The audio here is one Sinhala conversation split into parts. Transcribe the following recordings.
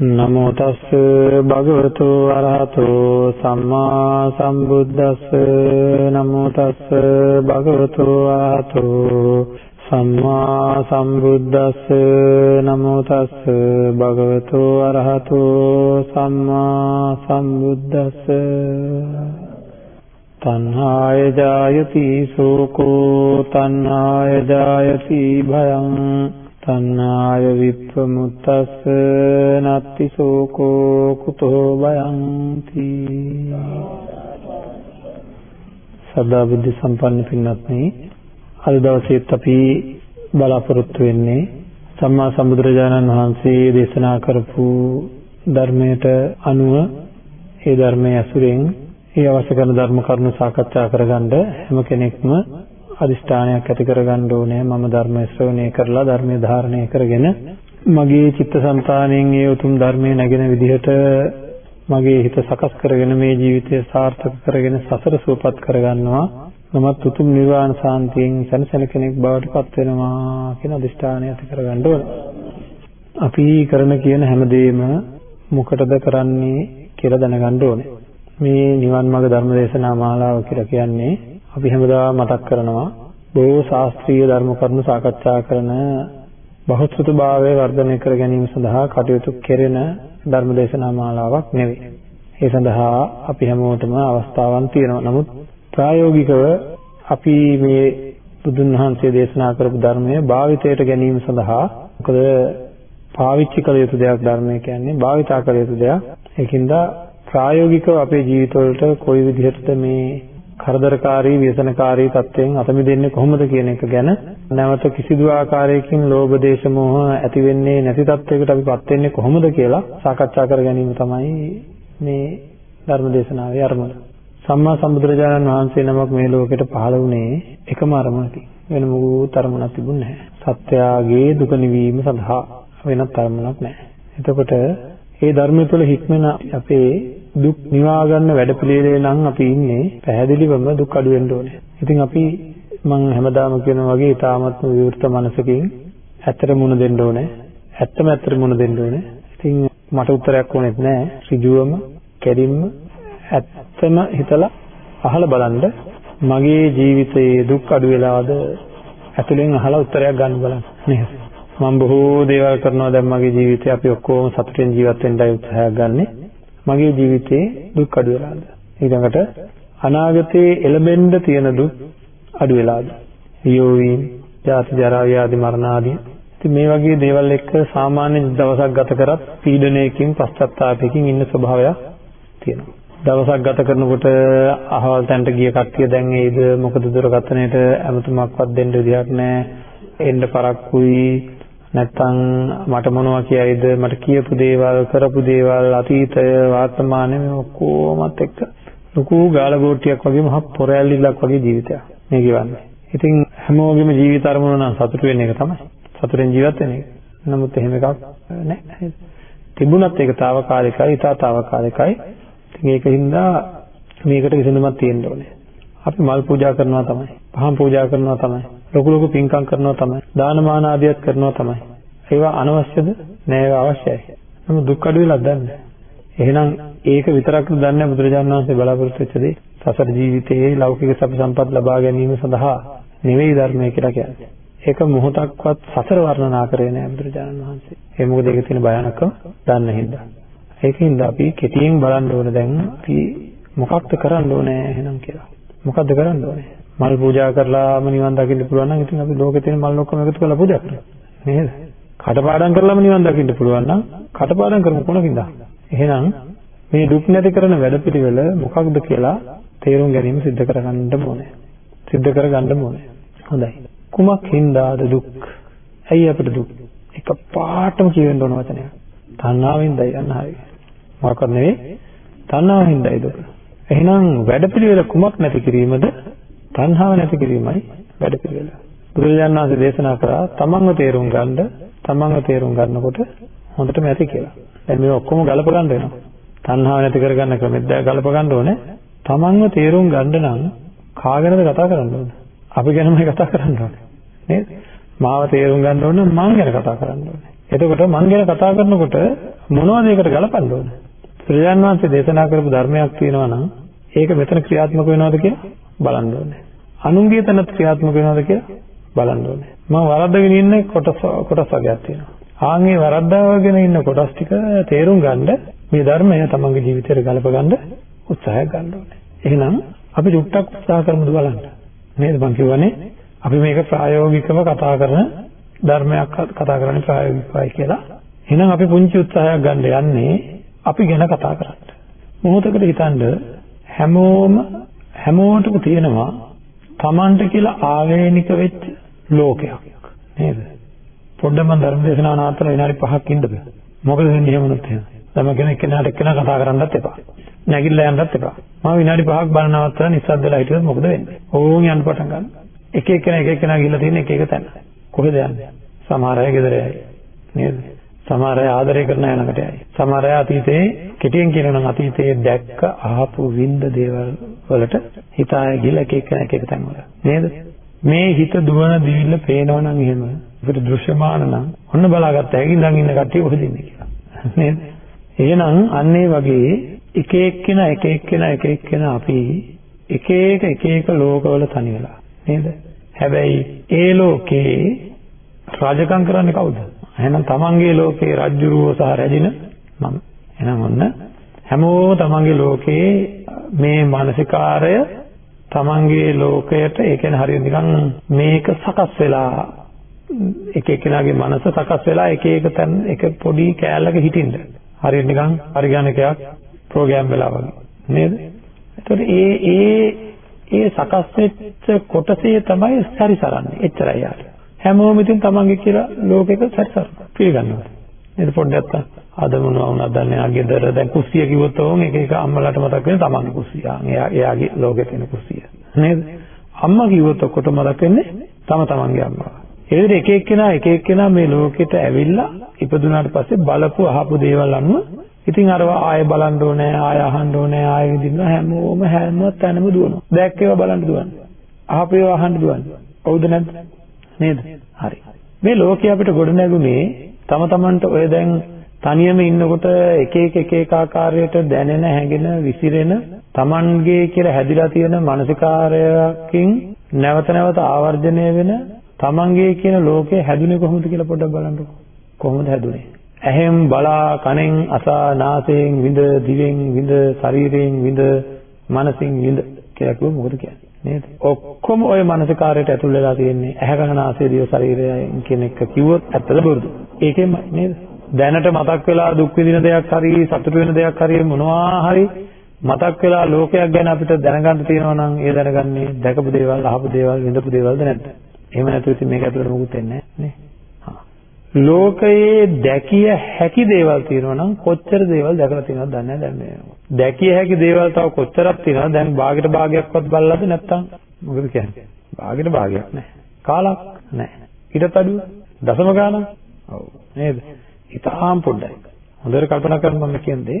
නමෝ තස්ස භගවතු අරහතෝ සම්මා සම්බුද්දස්ස. නමෝ තස්ස භගවතු අරහතෝ සම්මා සම්බුද්දස්ස. නමෝ තස්ස භගවතු අරහතෝ සම්මා සම්බුද්දස්ස. තණ්හාය ජායති සෝකෝ තණ්හාය ජායති භයං තණ්හාය විප්පමුත්තස්ස නත්ති සෝකෝ කුතෝ බයන්ති සදා බුද්ධ සම්පන්න පින්වත්නි අද දවසේත් අපි බලාපොරොත්තු වෙන්නේ සම්මා සම්බුදුරජාණන් වහන්සේ දේශනා කරපු ධර්මයට අනුව ඒ ධර්මයේ අසුරෙන් ඒ අවශ්‍ය කරන ධර්ම කරුණු සාකච්ඡා කරගන්න හැම කෙනෙක්ම අදිෂ්ඨානයක් ඇති කරගන්න ඕනේ මම ධර්මය ශ්‍රවණය කරලා ධර්මය ධාරණය කරගෙන මගේ චිත්තසංතානයෙන් ඒ උතුම් ධර්මයේ නැගෙන විදිහට මගේ හිත සකස් කරගෙන මේ ජීවිතය සාර්ථක කරගෙන සසර සුවපත් කරගන්නවා මමත් උතුම් නිර්වාණ සාන්තියෙන් සැනසෙන කෙනෙක් බවට පත් වෙනවා කියන අදිෂ්ඨානය ඇති කරගන්න ඕන. අපි කරන කියන හැමදේම මොකටද කරන්නේ කියලා දැනගන්න ඕනේ. මේ නිවන් මාර්ග ධර්ම දේශනා මාලාව කියලා කියන්නේ අපි හැමදාම මතක් කරනවා බොහෝ ශාස්ත්‍රීය ධර්ම කරුණු සාකච්ඡා කරන බහුශ්‍රතභාවය වර්ධනය කර ගැනීම සඳහා කටයුතු කෙරෙන ධර්ම දේශනා මාලාවක් නෙවෙයි. ඒ සඳහා අපි හැමෝටම අවස්ථාවන් තියෙනවා. නමුත් ප්‍රායෝගිකව අපි මේ බුදුන් වහන්සේ දේශනා කරපු ධර්මය භාවිතයට ගැනීම සඳහා මොකද පාවිච්චි කළ යුතු දෙයක් ධර්මය කියන්නේ භාවිතා කළ යුතු දෙයක්. ඒකින්ද ප්‍රායෝගිකව අපේ ජීවිතවලට කොයි විදිහටද මේ කරදරකාරී ව්‍යසනකාරී තත්ත්වයෙන් අත මිදෙන්නේ කොහොමද කියන එක ගැන නැවත කිසිදු ආකාරයකින් ලෝභ දේශ මොහ ඇති වෙන්නේ නැති තත්ත්වයකට අපිපත් වෙන්නේ කොහොමද කියලා සාකච්ඡා කර ගැනීම තමයි මේ ධර්ම දේශනාවේ අරමුණ. සම්මා සම්බුදුරජාණන් වහන්සේ නමක් මේ ලෝකෙට පහළ වුණේ එකම අරමුණකින්. වෙන මොකුත් අරමුණක් තිබුණේ නැහැ. සත්‍යයේ දුක නිවීම සඳහා වෙනත් අරමුණක් නැහැ. එතකොට මේ ධර්මය තුළ හික්මන අපේ දුක් නිවා ගන්න වැඩපිළිවෙලේ නම් අපි ඉන්නේ පැහැදිලිවම දුක් අඩු වෙන්න ඕනේ. ඉතින් අපි මම හැමදාම කියනවා වගේ ඊටාමත්ම විවෘත මනසකින් ඇත්තට මුණ දෙන්න ඕනේ. ඇත්තම ඇත්තට මුණ දෙන්න ඕනේ. ඉතින් මට උත්තරයක් ඕනෙත් නැහැ. ඍජුවම, කෙලින්ම ඇත්තම හිතලා අහලා බලන්න මගේ ජීවිතයේ දුක් අඩු වෙලාද ඇතුලෙන් අහලා උත්තරයක් ගන්න බලන්න. නේද? මම බොහෝ දේවල් කරනවා දැන් මගේ ජීවිතේ අපි ඔක්කොම සතුටින් ජීවත් වෙන්නයි උත්සාහයක් ගන්නේ. මගේ ජීවිතේ දුක් අඩු වෙලාද? ඊළඟට අනාගතයේ එළඹෙන්න තියෙන දුක් අඩු වෙලාද? වියෝවීම්, ජාති ජරා ව්‍යාධි මරණ ආදී. ඉතින් මේ වගේ දේවල් එක්ක සාමාන්‍ය දවසක් ගත කරත් පීඩනයකින් පශ්චාත්තාවයකින් ඉන්න ස්වභාවයක් තියෙනවා. දවසක් ගත කරනකොට අහවල් තැනට ගිය කට්ටිය දැන් එයිද මොකද දුරකථනයට ඇමතුමක්වත් දෙන්න විදියක් නැහැ. එන්න පරක්කුයි නැත්තම් මට මොනවා කියයිද මට කියපු දේවල් කරපු දේවල් අතීතය වර්තමානය මේ ඔක්කොමත් එක්ක ලොකු ගාලගෝට්ටියක් වගේ මහ පොරැල්ලිලක් වගේ ජීවිතයක් මේ ගෙවන්නේ. ඉතින් හැමෝගෙම ජීවිත අරමුණ නම් සතුට වෙන එක තමයි. සතුටෙන් ජීවත් වෙන එක. නමුත් එහෙම එකක් නැහැ. තිබුණත් ඒක తాවකාලිකයි, ඊටතාවකාලිකයි. ඉතින් ඒකින්ද මේකට විසඳුමක් තියෙන්න ඕනේ. අපි මල් පූජා කරනවා තමයි. පහන් පූජා කරනවා තමයි. ලොකු ලොකු පින්කම් කරනවා තමයි. දානමාන ආදියත් කරනවා තමයි. ඒවා අනවශ්‍යද? නෑ ඒවා අවශ්‍යයි. නමුත් දුක් අඩු වෙලා දන්නේ. එහෙනම් ඒක විතරක්ද දන්නේ බුදුරජාණන් වහන්සේ බලාපොරොත්තු වෙච්ච දේ. සසර ජීවිතයේ ලෞකික සැප සම්පත් ලබා ගැනීම සඳහා නෙවෙයි ධර්මය කියලා කියන්නේ. ඒක මොහොතක්වත් සසර වර්ණනා කරේ නෑ බුදුරජාණන් වහන්සේ. ඒ මොකද ඒකේ තියෙන භයානකම දන්න හින්දා. ඒකින්ද අපි කෙටියෙන් බලන්න ඕන දැන් අපි මොකක්ද කරන්න ඕනේ එහෙනම් කියලා. මොකද්ද කරන්න ඕනේ? මල් පූජා කරලාම නිවන් දකින්න පුළුවන් නම් ඉතින් අපි ලෝකේ තියෙන මල් ඔක්කොම එකතු කරලා පූජා කරනවා. නේද? කටපාඩම් කරලාම නිවන් දකින්න පුළුවන් නම් කටපාඩම් කරමු කොනකින්ද? එහෙනම් මේ දුක් නැති කරන වැඩපිළිවෙල මොකක්ද කියලා තේරුම් ගැනීම සිද්ධ කරගන්න ඕනේ. සිද්ධ කරගන්න ඕනේ. හොඳයි. කුමක් හින්දාද දුක්? ඇයි අපිට දුක්? එක පාටම කියවෙන්න ඕන වචනයක්. තණ්හාවෙන්දයි යන්න හරිය. මොකක්ද නෙවෙයි තණ්හාවෙන්දයි දුක. එහෙනම් වැඩපිළිවෙල කුමක් නැති කිරීමද? තණ්හාව නැති කිරීමයි වැඩපිළිවෙල. බුදුරජාණන් වහන්සේ දේශනා කරා තමන්ව තේරුම් ගන්න තමන්ව තේරුම් ගන්නකොට හොඳටම ඇති කියලා. දැන් මේ ඔක්කොම ගලප ගන්න වෙනවා. තණ්හාව නැති කරගන්න ක්‍රමෙත් දැන් ගලප ගන්න ඕනේ. තමන්ව තේරුම් ගන්න නම් කාගෙනද කතා කරන්න ඕනේ? අපි ගැනමයි කතා කරන්න ඕනේ. නේද? මාව තේරුම් ගන්න ඕන මං ගැන කතා කරන්න ඕනේ. එතකොට මං ගැන කතා කරනකොට මොනවද ඒකට ගලපන්න ඕනේ? ශ්‍රීයන් වහන්සේ දේශනා කරපු ධර්මයක් තියෙනවා නම් ඒක මෙතන ක්‍රියාත්මක වෙනවද කියලා බලන්න ඕනේ. අනුන්ගේ තැනත් ක්‍රියාත්මක වෙනවද කියලා බලන්න ඕනේ. මම වරද්දගෙන ඉන්න කොටස් කොටස් වර්ගයක් තියෙනවා. ආන්ගේ වරද්දාගෙන ඉන්න කොටස් ටික තේරුම් ගන්න මේ ධර්මය තමන්ගේ ජීවිතයට ගලප ගන්න උත්සාහයක් ගන්න ඕනේ. එහෙනම් අපි චුට්ටක් උත්සාහ කරමුද බලන්න. නේද මං කියවනේ අපි මේක ප්‍රායෝගිකව කතා කරන ධර්මයක් කතා කරන්නේ ප්‍රායෝගිකවයි කියලා. එහෙනම් අපි පුංචි උත්සාහයක් ගන්න යන්නේ අපි ගැන කතා කරන්න. මොහොතකට හිතන්න හැමෝම හැමෝටම තියෙනවා Tamanට කියලා ආවේනික වෙච්ච ලෝකයක් නේද? පොඩ්ඩක් මම ධර්ම දේශනාව නවත්තලා විනාඩි 5ක් ඉන්න බෑ. මොකද වෙන්නේ එහෙම වුණොත් එහෙම. තම කෙනෙක් කෙනාට එක්කෙනා කතා කරන්නත් එපා. නැගිටලා යන්නත් එපා. මම විනාඩි 5ක් බලන නවත්තලා නිස්සද්ද වෙලා හිටියොත් මොකද වෙන්නේ? ඕන් යන්න පටන් ගන්නවා. එක එක්කෙනා එක එක්කෙනා ගිහිල්ලා තියෙන එක එක තැන. කොහෙද යන්නේ? සමහර අය ගෙදර යයි. නේද? සමහර අය ආදරය කරන අය ළඟට යයි. සමහර අය අතීතේ කෙටියෙන් කියනවා නම් අතීතයේ දැක්ක අහපු විඳ දේවල් වලට හිතාය ගිහිල්ලා එක එක්කෙනා එක එක තැන් වල. නේද? මේ හිත දුවන දිවිල්ල පේනවා නම් එහෙම අපිට දෘශ්‍යමාන නම් ඔන්න බලාගත්ත හැකි ඉඳන් ඉන්න කට්ටිය කොහෙද ඉන්නේ කියලා. නේද? එහෙනම් අන්න ඒ වගේ එක එක්කෙනා එක එක්කෙනා එක එක්කෙනා අපි එක එක එක එක ලෝකවල තනි වෙලා නේද? හැබැයි ඒ ලෝකේ රාජකම් කරන්නේ කවුද? එහෙනම් තමන්ගේ ලෝකේ රජ්ජුරුව සහ රැජින මම. එහෙනම් ඔන්න හැමෝම තමන්ගේ ලෝකේ මේ මානසිකාරය තමන්ගේ ලෝකයට ඒ කියන්නේ හරියට නිකන් මේක සකස් වෙලා එක එක්කෙනාගේ මනස සකස් වෙලා එක එක තැන් එක පොඩි කෑල්ලක හිටින්න. හරියට නිකන් පරිගණකයක් ප්‍රෝග්‍රෑම් වෙලා වගේ. නේද? එතකොට ඒ ඒ ඒ සකස් වෙච්ච කොටසේ තමයි සැරිසරන්නේ. එච්චරයි යාට. හැමෝම ඉතින් තමන්ගේ කියලා ලෝකෙක සැරිසරන පිළිගන්නවා. නේද පොඩ්ඩක් අද මොනවා වුණාද දන්නේ නැහැ. ගෙදර දැන් කුස්සිය කිව්වොත් ඕන් එක එක අම්මලාට මතක් වෙන තමන්ගේ කුස්සිය. එයා එයාගේ ලෝකෙ තියෙන කුස්සිය. නේද? අම්මා කිව්වොත් ඔක්කොට මතක් වෙන්නේ තම තමන්ගේ අම්මා. ඒ විදිහට එක එක්කෙනා එක එක්කෙනා මේ ලෝකෙට ඇවිල්ලා ඉපදුනාට පස්සේ බලපු අහපු දේවල් අනුව ඉතින් අරවා ආයෙ බලන්න ඕනේ ආයෙ අහන්න ඕනේ ආයෙ විඳින්න හැමෝම හැම තැනම දුවනවා. දැක්ක ඒවා බලන්න දුවන්නේ. අහපු ඒවා අහන්න දුවන්නේ. හවුද නැද්ද? නේද? හරි. මේ ලෝකේ අපිට ගොඩ නැගුණේ තම තමන්ට ඔය දැන් තනියම ඉන්නකොට එක එක එක එක ආකාරයට දැනෙන හැඟෙන විසිරෙන තමන්ගේ කියලා හැදිලා තියෙන මානසිකාරයකින් නැවත නැවත ආවර්ජනය වෙන තමන්ගේ කියන ලෝකේ හැදුනේ කොහොමද කියලා පොඩ්ඩක් බලන්නකෝ. කොහොමද හැදුනේ? ඇහෙන් බලා කනෙන් අසා නාසයෙන් විඳ දිවෙන් විඳ ශරීරයෙන් විඳ මනසින් විඳ කියලා කිව්වොත් මොකද කියන්නේ නේද? ඔක්කොම ওই මානසිකාරයට ඇතුල් වෙලා තියෙන්නේ ඇහැ කන නාසය දිව ශරීරයෙන් කියන එක කිව්වොත් ඇත්තද බොරුද ඒකෙම නේද? දැනට මතක් වෙලා දුක් විඳින දෙයක් හරි සතුට වෙන දෙයක් හරි මොනවා හරි මතක් වෙලා ලෝකයක් ගැන අපිට දැනගන්න තියෙනවා නම් ඒ දැනගන්නේ දැකපු දේවල් අහපු දේවල් විඳපු දේවල්ද නැද්ද එහෙම නැතුව ඉතින් මේක ඇතුළට මොකුත් වෙන්නේ නැහැ නේ? ලෝකයේ දැකිය හැකි දේවල් තියෙනවා නම් කොච්චර දේවල් දැකලා තියෙනවද දන්නේ නැහැ දැන් මේ. දැකිය හැකි දේවල් තව කොච්චරක් තියෙනවද දැන් භාගයට භාගයක්වත් බලලාද නැත්තම් මොකද කියන්නේ? භාගයට භාගයක් නැහැ. කාලක් නැහැ. ඊටත් අඩුව දශම ගානක්. ඔව් නේද? ඊටාම් පොඩ්ඩයි. හොඳට කල්පනා කරන්න මම කියන්නේ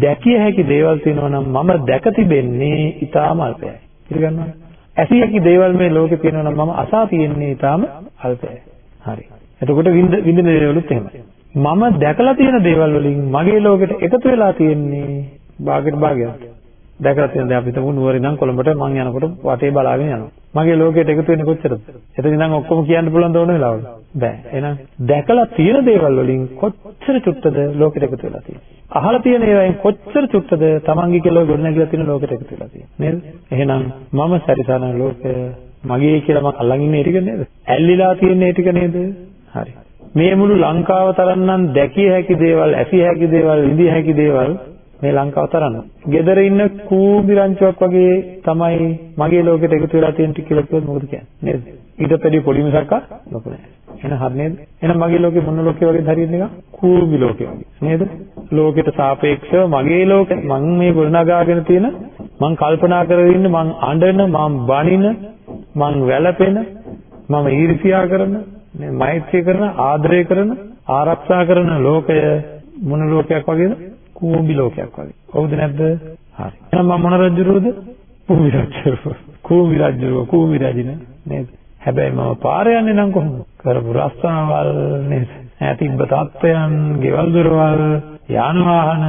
දැකිය හැකි දේවල් තියෙනවා නම් මම දැක තිබෙන්නේ ඊටාම අල්පයි. පිළිගන්නවද? ඇසිය හැකි දේවල් මේ ලෝකේ තියෙනවා නම් මම අසා තියෙන්නේ ඊටාම අල්පයි. හරි. එතකොට විඳ විඳින දේවලුත් එහෙමයි. මම දැකලා තියෙන දේවල් වලින් මගේ ලෝකෙට එකතු වෙලා තියෙන්නේ භාගයට භාගයක්. දැකලා තියෙන දේ අපි හිතමු නුවරින් නම් කොළඹට මං යනකොට වටේ බලාගෙන යනවා. මගේ ලෝකෙට එකතු වෙන්නේ කොච්චරද? එතන ඉඳන් ඔක්කොම කියන්න පුළුවන් ද ඕන වෙලාවල? බෑ. එහෙනම් දැකලා තියෙන දේවල් වලින් කොච්චර චුට්ටද ලෝකෙට එකතු වෙලා තියෙන්නේ? අහලා තියෙන ඒවායින් කොච්චර චුට්ටද තමන්ගේ කියලා ගොඩනැගිලා තියෙන ලෝකෙට එකතු වෙලා තියෙන්නේ? නේද? එහෙනම් මම සරිසන ලෝකය මගේ කියලා මම අල්ලන් ඉන්නේ ඒ ටික නේද? ඇල්ලිලා තියෙන ඒ ටික නේද? හරි. මේ මුළු ලංකාව තරම්නම් දැකිය හැකි දේවල්, ඇසිය හැකි දේවල්, විඳිය හැකි දේවල් මේ ලංකාව තරන්න. gedara ඉන්න කූඹි රංචුවක් වගේ තමයි මගේ ලෝකෙට එකතු වෙලා තියෙන ටික කියලා කිව්වොත් මොකද කියන්නේ? නේද? ඊට පෙඩි පොඩි මිසක්ක ලොකු නෑ. එහෙනම් හරි නේද? එහෙනම් මගේ ලෝකෙ මොන ලෝකෙ වගේද හරියන්නේ නිකන් කූඹි ලෝකෙ වගේ. නේද? ලෝකෙට සාපේක්ෂව මගේ ලෝකෙ මම මේ ගොඩනගාගෙන තියෙන මං කල්පනා කරගෙන ඉන්න මං අඬන මං බනින මං වැළපෙන මම ඊර්ෂ්‍යා කරන මේ මෛත්‍රී කරන ආදරය කරන ආරක්ෂා කරන ලෝකය මොන ලෝකයක් වගේද? කූඹි ලෝකයක් වගේ. හවුද නැද්ද? හරි. එහෙනම් මම මොන රජුරුවද? කූඹි රජුරුව. කූඹි රජුරුව කූඹි රජින නේද? හැබැයි මම පාර යන්නේ නම් කොහොමද? කරපු රස්සාවල් නේද? ඈතිබ්බ තත්ත්වයන්, ගෙවල් දොරවල්, යාන වාහන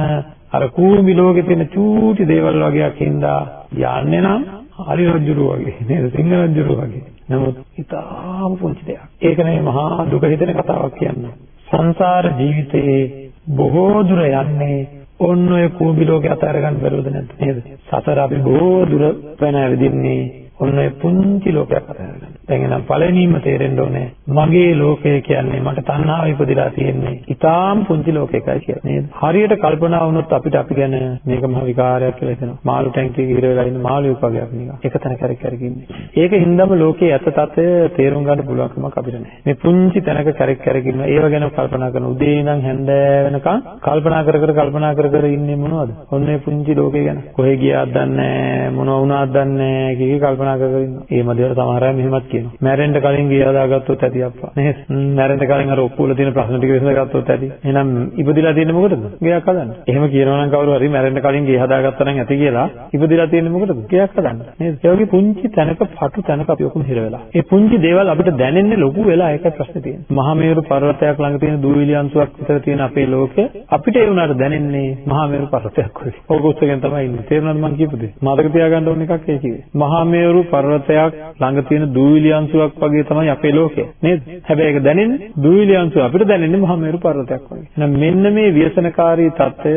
අර කූඹි ලෝකේ තියෙන චූටි දේවල් වගේක් හින්දා යන්නේ නම් හරි රජුරුව වගේ නේද? සිංහ රජුරුව වගේ. නමුත් ඉතාම පුංචි දෙයක්. ඒක නෙමෙයි මහා දුක හිතෙන කතාවක් කියන්නේ. සංසාර ජීවිතයේ බොහෝ දුර යන්නේ ඔන්න ඔය කූඹි ලෝකේ අතර ගන්න බැරුවද නැද්ද නේද? සතර අපි බොහෝ දුර වෙන ඇවිදින්නේ ඔන්න ඔය පුංචි ලෝකයක් අතර ගන්න. දැන් එනම් පළවෙනිම තේරෙන්න ඕනේ මගේ ලෝකය කියන්නේ මට තණ්හාව ඉපදිලා තියෙන්නේ. ඊටාම් පුංචි ලෝකයකයි කියලා නේද? හරියට කල්පනා වුණොත් අපිට අපි ගැන මේක මහ විකාරයක් කියලා හිතෙනවා. මාළු ටැංකියක හිර වෙලා ඉන්න මාළුවෙක් වගේක් නිකන්. එක තැන කැරක් කැරක ඉන්නේ. ඒක හින්දාම ලෝකයේ ඇත්ත తත්වය තේරුම් ගන්න පුළුවන්කමක් අපිට නැහැ. මේ පුංචි තැනක කැරක් කැරක ඉන්න ඒව ගැන කල්පනා කරන උදේ ඉඳන් හැන්දෑ වෙනකන් කල්පනා කර කර කල්පනා කර කර ඉන්නේ මොනවද? ඔන්න ඒ පුංචි ලෝකේ ගැන. කොහෙ ගියාද දන්නේ නැහැ, මොනව වුණාද දන්නේ නැහැ කී කල්පනා කර කර ඉන්නවා. ඒ මදිවට සමහර අය මෙහෙමත් කියනවා. මැරෙන්න කලින් ගේ හදාගත්තොත් ඇති අප්පා. නේද? මැරෙන්න කලින් අර ඔක්කොල තියෙන ප්‍රශ්න ටික විසඳගත්තොත් ඇති. එහෙනම් ඉපදිලා තියෙන්නේ මොකටද? ගයක් හදන්න. එහෙම කියනවා නම් කවුරු හරි මැරෙන්න කලින් ගේ හදාගත්තා නම් ඇති කියලා ඉපදිලා තියෙන්නේ මොකටද? ගයක් හදන්න. නේද? ඒ වගේ පුංචි තැනක පටු තැනක අපි ඔක්කොම හිර වෙලා. ඒ පුංචි දේවල් අපිට දැනෙන්නේ ලොකු වෙලා ඒකයි ප්‍රශ්නේ තියෙන්නේ. මහා මේරු පර්වතයක් ළඟ තියෙන දූවිලි අංශුවක් විතර තියෙන අපේ ලෝකය අපිට ඒ වුණාට දැනෙන්නේ මහා මේරු පර්වතයක් වගේ. ඕක උස්සගෙන තමයි ඉන්නේ. තේරුණාද මම කියපු දේ? මතක තියාගන්න ඕන එකක් ඒ කිව්වේ. මහා මේරු ගැඹුරු පර්වතයක් ළඟ තියෙන දූවිලි අංශුවක් වගේ තමයි අපේ ලෝකය නේද? හැබැයි ඒක දැනෙන්නේ දූවිලි අංශුව අපිට දැනෙන්නේ මහා මේරු පර්වතයක් වගේ. එහෙනම් මෙන්න මේ ව්‍යසනකාරී తত্ত্বය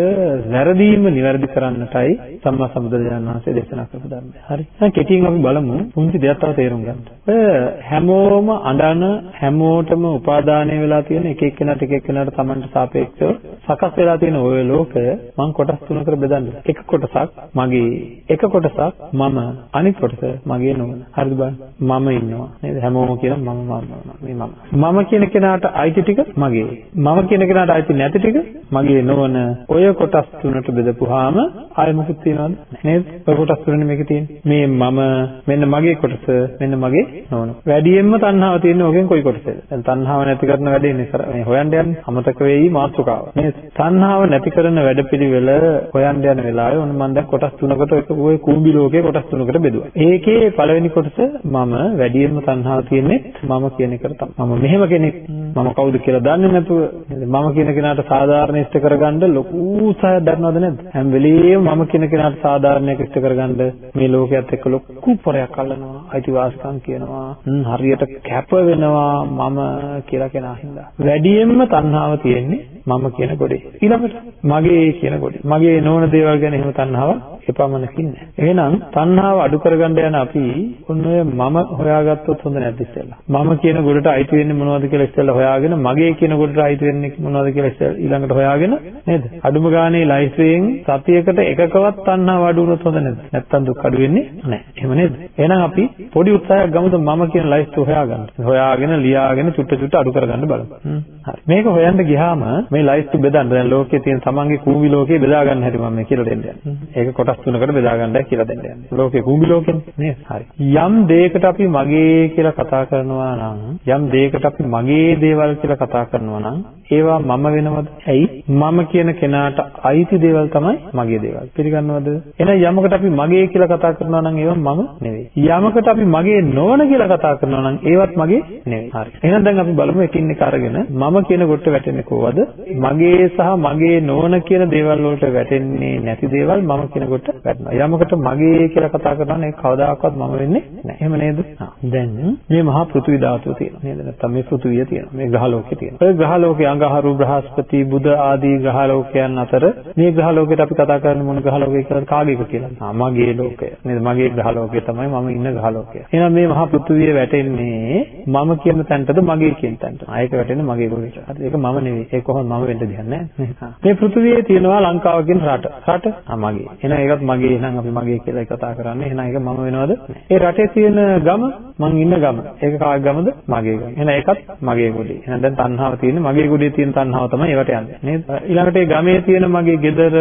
වැරදීම નિවැරදි කරන්නටයි සම්මා සම්බුදුරජාණන් වහන්සේ දේශනා කරපු ධර්මය. හරි. දැන් කෙටියෙන් අපි බලමු පුංචි දෙයක් තව තේරුම් ගන්න. ඔය හැමෝම අඬන හැමෝටම උපාදානය වෙලා තියෙන එක එක්කෙනාට එක එක්කෙනාට Tamanට සාපේක්ෂව සකස් වෙලා තියෙන ওই ලෝකය මම කොටස් තුනකට බෙදන්න. එක කොටසක් මගේ, එක කොටසක් මම, අනිත් කොටස මගේ නොවන. හරිද බලන්න? මම ඉන්නවා. නේද? හැමෝම කියන මම මම මේ මම. මම කියන කෙනාට අයිති ටික මගේ. මම කියන කෙනාට අයිති නැති ටික මගේ නොවන. ඔය කොටස් තුනට බෙදපුවාම ආයෙ මොකද තියනවද? නේද? ඔය කොටස් තුනනේ මේකේ තියෙන්නේ. මේ මම මෙන්න මගේ කොටස මෙන්න මගේ නොවන. වැඩියෙන්ම තණ්හාව තියෙන්නේ ඕකෙන් කොයි කොටසද? දැන් තණ්හාව නැති කරන වැඩේ මේ හොයන්න යන්නේ අමතක වෙයි මාතෘකාව. නේද? තණ්හාව නැති කරන වැඩපිළිවෙල හොයන්න යන වෙලාවේ ඔන්න මම දැන් කොටස් තුනකට ඔය ඔය කූඹි ලෝකේ කොටස් තුනකට බෙදුවා. ඒකේ පළවෙනි කොටස මම වැඩියෙන්ම තණ්හාව තියෙන්නේ මම කියන එකට තමයි. මම මෙහෙම කෙනෙක් මම කවුද කියලා දන්නේ නැතුව මම කියන කෙනාට සාධාරණ ඉෂ්ට කරගන්න ලොකු උත්සාහයක් දරනවද නැද්ද? හැම වෙලෙම මම කියන කෙනාට සාධාරණයක් ඉෂ්ට කරගන්න මේ ලෝකයේත් එක්ක ලොකු පොරයක් අල්ලනවා. අයිතිවාසිකම් කියනවා. හරියට කැප වෙනවා මම කියලා කෙනා හින්දා. වැඩියෙන්ම තණ්හාව තියෙන්නේ මම කියන ගොඩේ. ඊළඟට මගේ කියන ගොඩේ. මගේ නොවන දේවල් ගැන එහෙම තණ්හාවක් එපමණකින් නැහැ. එහෙනම් තණ්හාව අඩු කරගන්න යන අපි ඔන්න ඔය මම හොයාගත්තොත් හොඳ නැද්ද ඉස්සෙල්ලා? මම කියන ගොඩට අයිති වෙන්නේ මොනවද කියලා ඉස්සෙල්ලා හොයාගෙන මගේ කියන ගොඩට අයිති වෙන්නේ මොනවද කියලා ඊළඟට හොයාගෙන නේද? අඩුම ගානේ ලයිස්ට්යෙන් සතියකට එකකවත් තණ්හාව අඩු වුණොත් හොඳ නැද්ද? නැත්තම් දුක් අඩු වෙන්නේ නැහැ. එහෙම නේද? එහෙනම් අපි පොඩි උත්සාහයක් ගමුද මම කියන ලයිස්ට් හොයාගන්න. හොයාගෙන ලියාගෙන චුට්ට චුට්ට අඩු කරගන්න බලමු. හරි. මේක හොයන්න ගියාම මේ ලයිස්ට් බෙදන්න දැන් ලෝකයේ තියෙන තමන්ගේ කූඹි ලෝකේ බෙදා ගන්න හැටි මම කියලා දෙන්න යනවා. ඒක කොටස් තුනකට බෙදා ගන්නයි කියලා දෙන්න යනවා. ලෝකේ කූඹි ලෝකෙනේ නේද? හරි. යම් දෙයකට අපි මගේ කියලා කතා කරනවා නම් යම් දෙයකට අපි මගේ දේවල් කියලා කතා කරනවා නම් ඒවා මම වෙනවද? ඇයි? මම කියන කෙනාට අයිති දේවල් තමයි මගේ දේවල්. පිළිගන්නවද? එහෙනම් යමකට අපි මගේ කියලා කතා කරනවා නම් ඒවා මම නෙවෙයි. යමකට අපි මගේ නොවන කියලා කතා කරනවා නම් ඒවත් මගේ නෙවෙයි. හරි. එහෙනම් දැන් අපි බලමු එකින් එක අරගෙන මම කියන කොට වැටෙන්නේ කොහොමද? මගේ සහ මගේ නොවන කියන දේවල් වලට වැටෙන්නේ නැති දේවල් මම කියන කොට කොට වැටෙනවා. යමකට මගේ කියලා කතා කරනවා නේ කවදාකවත් මම වෙන්නේ නැහැ. එහෙම නේද? දැන් මේ මහා පෘථිවි ධාතුව තියෙනවා නේද? නැත්නම් මේ පෘථිවිය තියෙනවා. මේ ග්‍රහ ලෝකේ තියෙනවා. ඒ ග්‍රහ ලෝකේ අඟහරු බ්‍රහස්පති බුධ ආදී ග්‍රහ ලෝකයන් අතර මේ ග්‍රහ ලෝකෙට අපි කතා කරන්නේ මොන ග්‍රහ ලෝකේ කියලා කාගේක කියලා. ආ මගේ ලෝකය. නේද? මගේ ග්‍රහ ලෝකය තමයි මම ඉන්න ග්‍රහ ලෝකය. එහෙනම් මේ මහා පෘථිවිය වැටෙන්නේ මම කියන තැනටද මගේ කියන තැනටද? ආ ඒක වැටෙන්නේ මගේ ගොඩට. හරි ඒක මම නෙවෙයි. ඒක කොහොමද මම වෙන්න දෙයක් නැහැ. මේ පෘථිවියේ තියෙනවා ලංකාව කියන රට. රට මගේ. එහෙනම් ඒකත් මගේ. එහෙනම් අපි මගේ කියලා කතා කරන්නේ. එහෙනම් ඒක මම වෙනවද? ඒ රටේ තියෙන ගම මං ඉන්න ගම. ඒක කාගේ ගමද? මගේ ගම. එහෙනම් ඒකත් මගේ ගොඩේ. එහෙනම් දැන් තණ්හාව තියෙන්නේ මගේ ගොඩේ තියෙන තණ්හාව තමයි ඒවට යන්නේ. නේද? ඊළඟට ඒ ගමේ තියෙන මගේ ගෙදර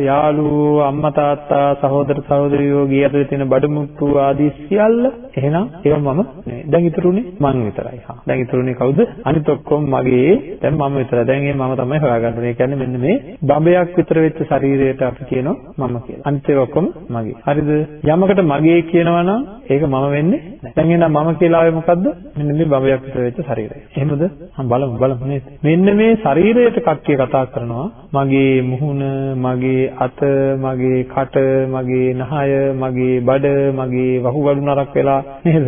යාළුවෝ අම්මා තාත්තා සහෝදර සහෝදරියෝ ගේ අතර තියෙන බඩමුට්ටු ආදී සියල්ල එහෙනම් ඒවා මම නෙවෙයි. දැන් ඉතුරුනේ මං විතරයි. හා. දැන් ඉතුරුනේ කවුද? අනිත් ඔක්කොම මගේ. දැන් මම විතරයි. දැන් මේ මම තමයි හොයාගන්න ඕනේ. ඒ කියන්නේ මෙන්න මේ බඹයක් විතර වෙච්ච ශරීරයට අපි කියනවා මම කියලා. අනිත් ඒවා ඔක්කොම මගේ. හරිද? යමකට මගේ කියනවා නම් ඒක මම වෙන්නේ නැහැ. දැන් එහෙනම් මම කියලා ආවේ මොකද්ද? මෙන්න මේ බඹයක් විතර වෙච්ච ශරීරය. එහෙමද? හම් බලමු බලමු නේද? මෙන්න මේ ශරීරයට කට්ටිය කතා කරනවා මගේ මුහුණ, මගේ අත, මගේ කට, මගේ නහය, මගේ බඩ, මගේ වහුගඩු නරක් වෙලා නේද?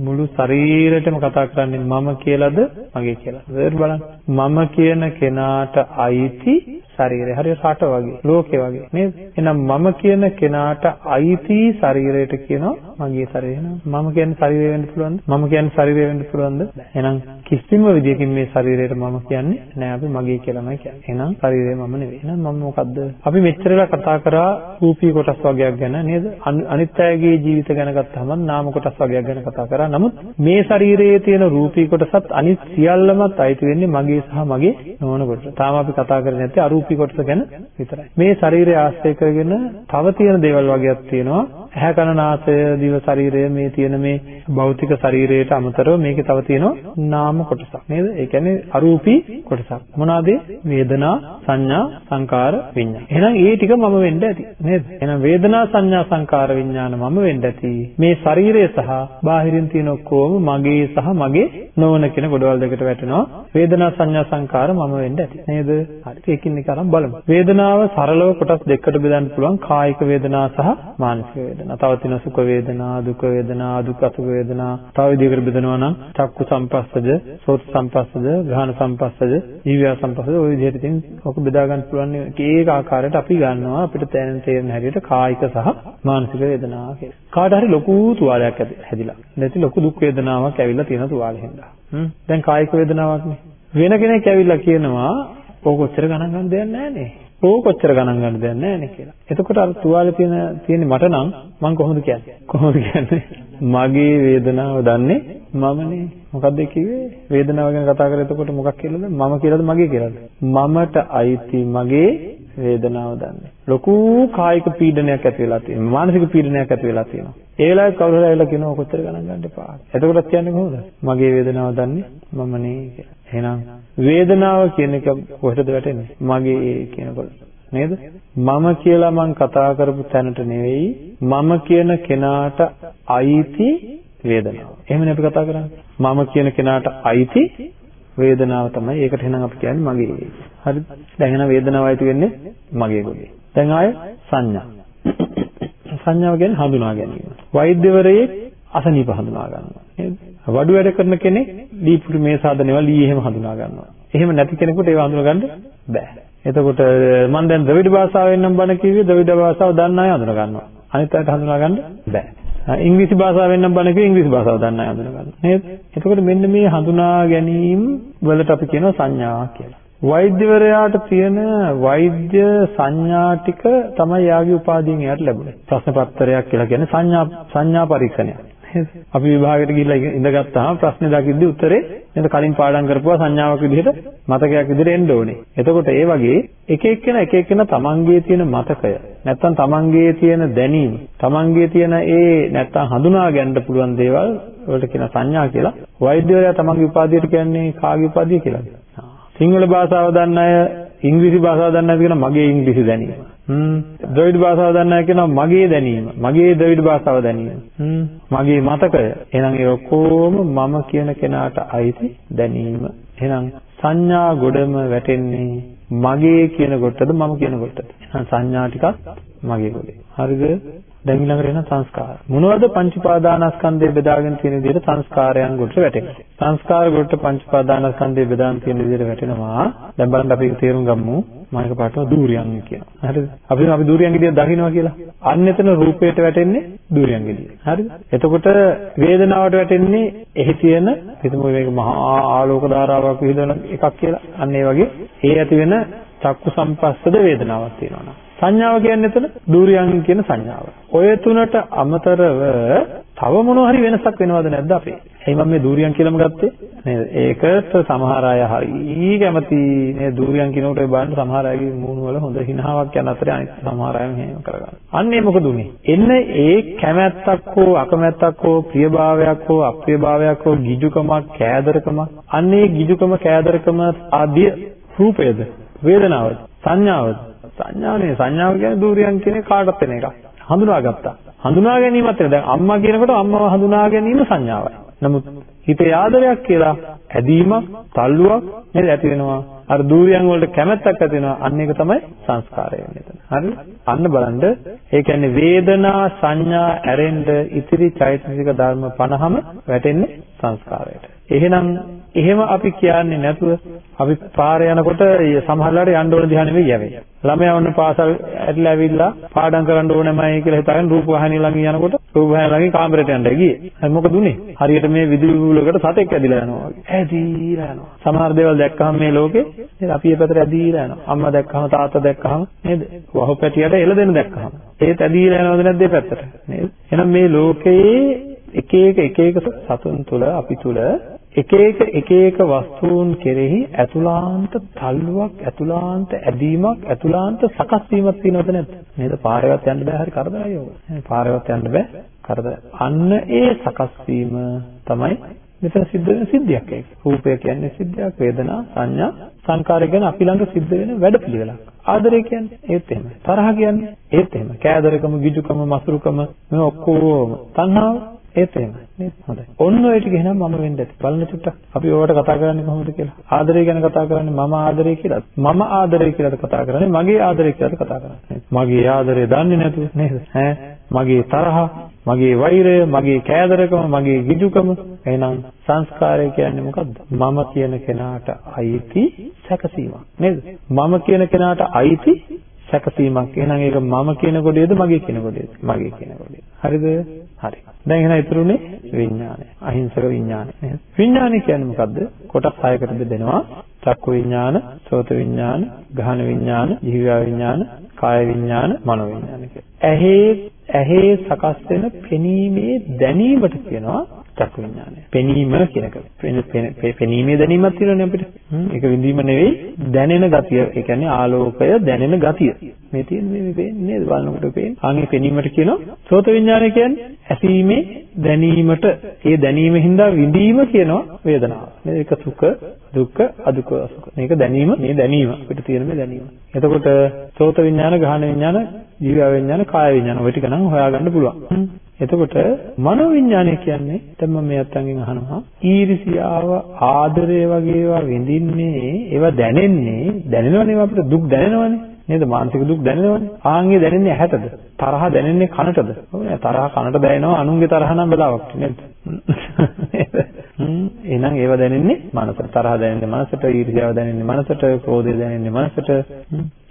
මුළු ශරීරෙටම කතා කරන්නේ මම කියලාද මගේ කියලාද? බලන්න. මම කියන කෙනාට අයිති ශරීරය හරියට රට වගේ ලෝකේ වගේ නේද එහෙනම් මම කියන කෙනාට අයිති ශරීරයට කියනවා මගේ ශරීරය මම කියන්නේ ශරීරය වෙන්න පුළුවන්ද මම කියන්නේ ශරීරය වෙන්න පුළුවන්ද එහෙනම් කිසිම විදියකින් මේ ශරීරයට මම කියන්නේ නෑ අපි මගේ කියලාමයි කියන්නේ එහෙනම් ශරීරය මම නෙවෙයි එහෙනම් මම මොකද්ද අපි මෙච්චරලා කතා කරා රූපී කොටස් වර්ගයක් ගැන නේද අනිත් අයගේ ජීවිත ගැන ගත්තාම නාම කොටස් වර්ගයක් ගැන කතා කරා නමුත් මේ ශරීරයේ තියෙන රූපී කොටසත් අනිත් සියල්ලමත් අයිති වෙන්නේ මගේ සහ මගේ නොවන කොටස. තාම අපි කතා කරන්නේ නැත්තේ අරූපී රූපී කොටස ගැන විතරයි. මේ ශරීරය ආශ්‍රය කරගෙන තව තියෙන දේවල් වගේක් තියෙනවා. ඇහැ කන නාසය දිව ශරීරය මේ තියෙන මේ භෞතික ශරීරයට අමතරව මේකේ තව තියෙනවා නාම කොටසක් නේද? ඒ කියන්නේ අරූපී කොටසක්. මොනවාද? වේදනා, සංඥා, සංකාර, විඤ්ඤාණ. එහෙනම් ඒ ටික මම වෙන්න ඇති නේද? එහෙනම් වේදනා, සංඥා, සංකාර, විඤ්ඤාණ මම වෙන්න ඇති. මේ ශරීරය සහ බාහිරින් තියෙන ඔක්කොම මගේ සහ මගේ නොවන කියන ගොඩවල් දෙකට වැටෙනවා. වේදනා, සංඥා, සංකාර මම වෙන්න ඇති. නේද? හරි. ඒකින් එක අරන් බලමු. වේදනාව සරලව කොටස් දෙකකට බෙදන්න පුළුවන්. කායික වේදනා සහ මානසික වේදනා. වේදනා. තව තියෙන සුඛ වේදනා, දුක වේදනා, දුක් අසුඛ වේදනා. තව විදිහකට බෙදනවා නම් චක්කු සම්පස්සද, සෝත සම්පස්සද, ගාහන සම්පස්සද, ජීවය සම්පස්සද ওই විදිහට ඉතින් ඔක බෙදා ගන්න පුළුවන් ඒක ආකාරයට අපි ගන්නවා අපිට තේරෙන තේරෙන හැටියට කායික සහ මානසික වේදනා කියලා. කාට හරි ලොකු තුවාලයක් හැදිලා. නැති ලොකු දුක් වේදනාවක් ඇවිල්ලා තියෙන තුවාලෙ හින්දා. හ්ම් දැන් කායික වේදනාවක්නේ. වෙන කෙනෙක් ඇවිල්ලා කියනවා ඕක ඔච්චර ගණන් ගන්න දෙයක් නැහැ නේ. ඕක කොච්චර ගණන් ගන්න දෙයක් නැහැ නේ කියලා. එතකොට අර තුවාලේ තියෙන තියෙන්නේ මට නම් මම කොහොමද කියන්නේ? කොහොමද කියන්නේ? මගේ වේදනාව දන්නේ මමනේ. මොකද්ද කිව්වේ? වේදනාව ගැන කතා කරලා එතකොට මොකක් කියලාද? මම කියලාද මගේ කියලාද? මමට අයිති මගේ වේදනාව දන්නේ. ලොකු කායික පීඩනයක් ඇති වෙලා තියෙනවා. මානසික පීඩනයක් ඇති වෙලා තියෙනවා. ඒ වෙලාවේ කවුරු හරි ඇවිල්ලා කියනවා කොච්චර ගණන් ගන්න එපා. එතකොටත් කියන්නේ කොහොමද? මගේ වේදනාව දන්නේ මම නේ කියලා. එහෙනම් වේදනාව කියන එක කොහෙටද වැටෙන්නේ? මගේ කියනකොට. නේද? මම කියලා මං කතා කරපු තැනට නෙවෙයි මම කියන කෙනාට අයිති වේදනාව. එහෙමනේ අපි කතා කරන්නේ. මම කියන කෙනාට අයිති වේදනාව තමයි. ඒකට එහෙනම් අපි කියන්නේ මගේ. හරිද? දැන් එහෙනම් වේදනාව අයිති වෙන්නේ මගේ ගොඩේ. දැන් ආය සංඥා. සංඥාව කියන්නේ හඳුනා ගැනීම. වෛද්‍යවරයෙක් අසනීප හඳුනා ගන්නවා. නේද? වඩු වැඩ කරන කෙනෙක් දීපුරු මේ සාධනවල ලී එහෙම හඳුනා ගන්නවා. එහෙම නැති කෙනෙකුට ඒව හඳුනා ගන්න බෑ. එතකොට මම දැන් ද්‍රවිඩ භාෂාවෙන් නම් බණ කිව්වේ ද්‍රවිඩ භාෂාව දන්න අය හඳුනා ගන්නවා. අනිත් අයට හඳුනා ගන්න බෑ. ඉංග්‍රීසි භාෂාවෙන් නම් බණ කිව්වේ ඉංග්‍රීසි භාෂාව දන්න අය හඳුනා ගන්නවා. නේද? එතකොට මෙන්න මේ හඳුනා ගැනීම වලට අපි කියනවා සංඥා කියලා. වෛද්‍යවරයාට තියෙන වෛද්‍ය සංඥා ටික තමයි යාගේ උපාධියෙන් එයාට ලැබුණේ. ප්‍රශ්න පත්‍රයක් කියලා කියන්නේ සංඥා සංඥා පරීක්ෂණයක්. අපි විභාගයට ගිහිල්ලා ඉඳගත්තාම ප්‍රශ්නේ දකිද්දි උත්තරේ නේද කලින් පාඩම් කරපුවා සංඥාවක් විදිහට මතකයක් විදිහට එන්න ඕනේ. එතකොට ඒ වගේ එක එක්කෙනා එක එක්කෙනා තමන්ගේ තියෙන මතකය නැත්තම් තමන්ගේ තියෙන දැනීම තමන්ගේ තියෙන ඒ නැත්තම් හඳුනා ගන්න පුළුවන් දේවල් වලට කියන සංඥා කියලා වෛද්‍යවරයා තමන්ගේ උපාධියට කියන්නේ කාගේ උපාධිය කියලාද? සිංහල භාෂාව දන්න අය ඉංග්‍රීසි භාෂාව දන්න අය කියනවා මගේ ඉංග්‍රීසි දැනීම. හ්ම් ද්‍රවිඩ භාෂාව දන්න අය කියනවා මගේ දැනීම. මගේ ද්‍රවිඩ භාෂාව දැනීම. හ්ම් මගේ මතකය. එහෙනම් ඒ ඔක්කොම මම කියන කෙනාට අයිති දැනීම. එහෙනම් සංඥා ගොඩම වැටෙන්නේ මගේ කියන කොටද මම කියන කොටද. එහෙනම් සංඥා ටිකක් මගේ ගොඩේ. හරිද? දැන් ඊළඟට එන සංස්කාර. මොනවද පංච උපාදානස්කන්ධය බෙදාගෙන තියෙන විදිහට සංස්කාරයන් ගොඩට වැටෙනවා. සංස්කාර ගොඩට පංච උපාදානස්කන්ධය බෙදාගෙන තියෙන විදිහට වැටෙනවා. දැන් බලන්න අපි තේරුම් ගමු. මානක පාටව දූරියන් කියනවා. හරිද? අපි අපි දූරියන් ගෙඩිය දකින්නවා කියලා. අන්න එතන රූපයට වැටෙන්නේ දූරියන් ගෙඩිය. හරිද? එතකොට වේදනාවට වැටෙන්නේ එහි තියෙන හිතමු මේක මහා ආලෝක ධාරාවක් විහිදෙන එකක් කියලා. අන්න ඒ වගේ ඒ ඇති වෙන චක්කු සම්පස්සද වේදනාවක් තියෙනවා. සංඥාව කියන්නේ එතන දූරියන් කියන සංඥාව. ඔය තුනට අමතරව තව මොනවා හරි වෙනසක් වෙනවද නැද්ද අපේ? එයි මම මේ දූරියන් කියලාම ගත්තේ නේද? ඒකට සමහර අය හරි කැමති නේද දූරියන් කියනකොට බලන්න සමහර අයගේ මූණ වල හොඳ හිනහාවක් යන අතරේ අනිත් සමහර අය මෙහෙම කරගන්න. අන්න ඒ මොකද උනේ? එන්න ඒ කැමැත්තක් හෝ අකමැත්තක් හෝ ප්‍රියභාවයක් හෝ අප්‍රියභාවයක් හෝ ගිජුකමක් කෑදරකමක් අන්න ඒ ගිජුකම කෑදරකම ආදී රූපයද වේදනාවද සංඥාවද සංඥානේ සංඥාව කියන්නේ දූරියන් කියන කාටත් වෙන එකක්. හඳුනාගත්තා. හඳුනා ගැනීමත් වෙන. දැන් අම්මා කියනකොට අම්මව හඳුනා ගැනීම සංඥාවයි. නමුත් හිතේ ආදරයක් කියලා ඇදීමක්, තල්ලුවක් නේද ඇති වෙනවා. අර දූරියන් වලට කැමැත්තක් ඇති වෙනවා. අන්න ඒක තමයි සංස්කාරය වෙන්නේ. හරි? අන්න බලන්න ඒ කියන්නේ වේදනා සංඥා ඇරෙන්න ඉතිරි චෛතසික ධර්ම 50ම වැටෙන්නේ සංස්කාරයට. එහෙනම් එහෙම අපි කියන්නේ නැතුව අපි පාරේ යනකොට සමහරලාට යන්න ඕන දිහා නෙවෙයි යවෙන්නේ. ළමයා වුණ පාසල් ඇරිලා ඇවිල්ලා පාඩම් කරන්න ඕනමයි කියලා හිතාගෙන රූප වාහිනිය ළඟින් යනකොට රූප වාහිනිය ළඟින් කාමරයට යන්න ගියේ. හරි මොකද උනේ? හරියට මේ විදුලි බූලකට සතෙක් ඇදිලා යනවා වගේ. ඇදිලා යනවා. සමහර දේවල් දැක්කම මේ ලෝකේ නේද අපි ඒ පැත්තට ඇදිලා යනවා. අම්මා දැක්කම තාත්තා දැක්කම නේද? වහු පැටියට එළදෙන දැක්කම. ඒත් ඇදිලා යනවද නැද්ද ඒ පැත්තට? නේද? එහෙනම් මේ ලෝකයේ එක එක එක එක සතුන් තුල අපි තුල එක එක එක එක වස්තුන් කෙරෙහි ඇතුලාන්ත තල්ලුවක් ඇතුලාන්ත ඇදීමක් ඇතුලාන්ත සකස් වීමක් තියෙනවද නැද්ද? නේද? පාරේවත් යන්න බෑ. හරි කරදරයි ඕක. පාරේවත් යන්න බෑ. කරදර. අන්න ඒ සකස් වීම තමයි මෙතන සිද්ධ වෙන සිද්ධියක්. ඒක රූපය කියන්නේ සිද්ධියක් වේදනා සංඥා සංකාරය කියන්නේ අපි ළඟ සිද්ධ වෙන වැඩපිළිවෙලක්. ආදරය කියන්නේ ඒත් එහෙමයි. තරහ කියන්නේ ඒත් එහෙමයි. කෑදරකම ගිජුකම මසුරුකම මේ ඔක්කොම තණ්හාව ඒත් එහෙමයි. නේද? හොඳයි. ඔන්න ඔය ටික එහෙනම් මම වෙන්න ඇති. බලන්න චුට්ටක්. අපි ඔයාලට කතා කරන්නේ කොහොමද කියලා. ආදරය ගැන කතා කරන්නේ මම ආදරය කියලාද මම ආදරය කියලාද කතා කරන්නේ? මගේ ආදරය කියලාද කතා කරන්නේ? මගේ ආදරය දන්නේ නැතුව. නේද? ඈ? මගේ තරහ මගේ වෛරය මගේ කෑදරකම මගේ ගිජුකම. එහෙනම් සංස්කාරය කියන්නේ මොකද්ද? මම කියන කෙනාට අයිති සැකසීමක්. නේද? මම කියන කෙනාට අයිති සැකසීමක්. එහෙනම් ඒක මම කියන කොටේද මගේ කියන කොටේද? මගේ කියන කොටේ. හරිද? හරි. දැන් එහෙනම් ඉතුරුනේ විඥානය. අහිංසක විඥානය නේද? විඥානය කියන්නේ මොකද්ද? කොටස් 6කට බෙදෙනවා. චක්කු විඥාන, සෝත විඥාන, ගහන විඥාන, ජීව විඥාන, කාය විඥාන, මනෝ විඥාන කියලා. ඇහි ඇහි සකස් වෙන පෙනීමේ දැනීමට කියනවා චක්කු විඥානය. පෙනීම කියන එක. පෙනීමේ දැනීමක් තියෙනවනේ අපිට. ඒක විඳීම නෙවෙයි දැනෙන ගතිය. ඒ කියන්නේ ආලෝකය දැනෙන ගතිය. මේ තියෙන මේ පේන්නේ නේද බලනකොට පේන්නේ. ආන්ගේ පෙනීමට කියනවා සෝත විඥානය කියන්නේ ඇසීමේ දැනීමට ඒ දැනීම හින්දා විඳීම කියනවා වේදනාව. මේක සුඛ දුක්ඛ අදුක්ඛ අසුඛ. මේක දැනීම මේ දැනීම අපිට තියෙන මේ දැනීම. එතකොට සෝත විඥාන, ගහන විඥාන, ජීව විඥාන, කාය විඥාන ඔය ටික නම් හොයාගන්න පුළුවන්. එතකොට මනෝ විඥානය කියන්නේ දැන් මම මේ අත්තන්ගෙන් අහනවා. ඊර්ෂියාව ආදරය වගේ ඒවා විඳින්නේ ඒවා දැනෙන්නේ දැනෙනවනේ අපිට දුක් දැනෙනවනේ. නේද? මානසික දුක් දැනෙනවනේ. ආන්ගේ දැනෙන්නේ ඇහැටද? තරහ දැනෙන්නේ කනටද? ඕනේ තරහ කනට දැනෙනවා අනුන්ගේ තරහ නම් බලාවක් නේද? එහෙනම් ඒවා දැනෙන්නේ මනසට. තරහ දැනෙන්නේ මනසට ඊර්ෂ්‍යාව දැනෙන්නේ මනසට ක්‍රෝධය දැනෙන්නේ මනසට.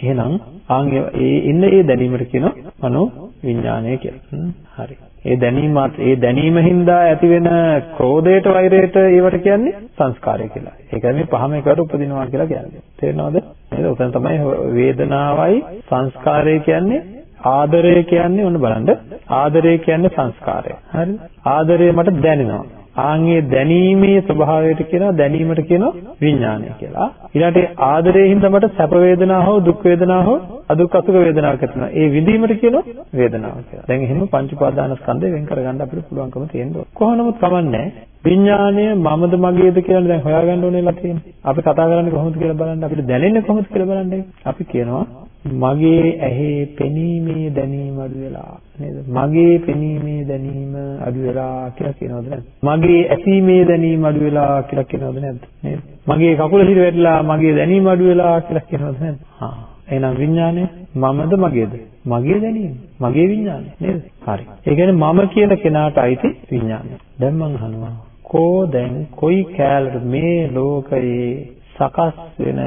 එහෙනම් ආන් ඒ ඉන්න ඒ දැනීමට කියනවා මනෝ විඥානය කියලා හරි. ඒ දැනීම ඒ දැනීම හින්දා ඇති වෙන ක්‍රෝධයට වෛරයට ඒවට කියන්නේ සංස්කාරය කියලා. ඒ කියන්නේ පහම එකට උපදිනවා කියලා කියන්නේ. තේරෙනවද? නේද? උතන තමයි වේදනාවයි සංස්කාරය කියන්නේ ආදරය කියන්නේ ඔන්න බලන්න. ආදරය කියන්නේ සංස්කාරය. හරිද? ආදරය මට දැනෙනවා. ආන්ගේ දැනීමේ ස්වභාවයට කියනවා දැනීමට කියනවා විඥානය කියලා. ඊළඟට ආදරයෙන් හින්දා මට සැප වේදනා හෝ දුක් වේදනා හෝ අදුක් අසුක වේදනාවක් ඇතිවෙනවා. ඒ විඳීමට කියනවා වේදනාව කියලා. දැන් එහෙනම් පංච උපාදානස්කන්ධය වෙන් කරගන්න අපිට පුළුවන්කම තියෙනවා. කොහොමනමුත් කමන්නේ විඥානය මමද මගේද කියලා දැන් හොයාගන්න ඕනෙලා තියෙන්නේ. අපි කතා කරන්නේ කොහොමද කියලා බලන්න අපිට දැනෙන්නේ කොහොමද කියලා බලන්න. අපි කියනවා මගේ ඇහි පෙනීමේ දැනීම අඩු වෙලා නේද මගේ පෙනීමේ දැනීම අඩු වෙලා කියලා කියනවද නැද්ද මගේ ඇසීමේ දැනීම අඩු වෙලා කියලා කියනවද නැද්ද නේද මගේ කකුල හිර වැටිලා මගේ දැනීම අඩු වෙලා කියලා කියනවද නැද්ද හා එහෙනම් විඥානය මමද මගේද? මගේ දැනීම. මගේ විඥානය නේද? හරි. ඒ කියන්නේ මම කියන කෙනාට අයිති විඥානය. දැන් මම අහනවා කෝ දැන් කොයි කෑල්ලට මේ ලෝකයේ සකස් වෙන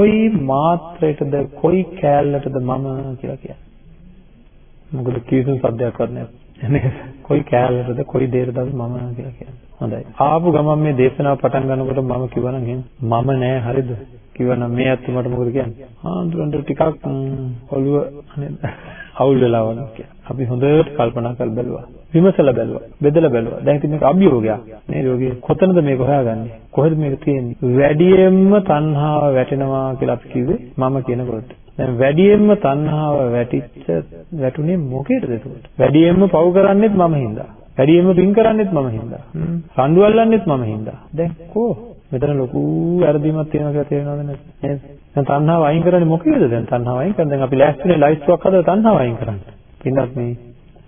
කොයි මාත්‍රයටද කොයි කෑල්ලටද මම කියලා කියන්නේ. මොකද කිසිම શબ્දයක්වත් නැහැ. නේද? කොයි කෑල්ලටද කොයි දෙයකටද මම කියලා කියන්නේ. හොඳයි. ආපු ගමන් මේ දේශනාව පටන් ගන්නකොට මම කිව්වනම් එහෙම මම නෑ හරිද? කිව්වනම් මේ අත්තු මට මොකද කියන්නේ? ආන්දරන්ට ටිකක් ඔළුව නේද? අවුල් වෙලා වුණා කියලා. අපි හොඳට කල්පනා කරලා බැලුවා. විමසලා බැලුවා. බෙදලා බැලුවා. දැන් ඉතින් මේක අභියෝගයක්. නේද? යෝගී කොතනද මේක හොයාගන්නේ? කොහෙද මේක තියෙන්නේ? වැඩියෙන්ම තණ්හාව වැටෙනවා කියලා අපි කිව්වේ මම කියනකොට. දැන් වැඩියෙන්ම තණ්හාව වැටිච්ච වැටුනේ මොකේද එතකොට? වැඩියෙන්ම පව් කරන්නේත් මම හින්දා. වැඩියෙන්ම පින් කරන්නේත් මම හින්දා. රණ්ඩු අල්ලන්නේත් මම හින්දා. දැන් කෝ මෙතන ලොකු වැරදීමක් තියෙනවා කියලා තේරෙනවද නැද්ද? දැන් තණ්හාව අයින් කරන්නේ මොකේද දැන් තණ්හාව අයින් කරන්නේ? දැන් අපි ලෑස්තිනේ ලයිස්ට්ුවක් හදලා තණ්හාව අයින් කරන්න. පින්නත් මේ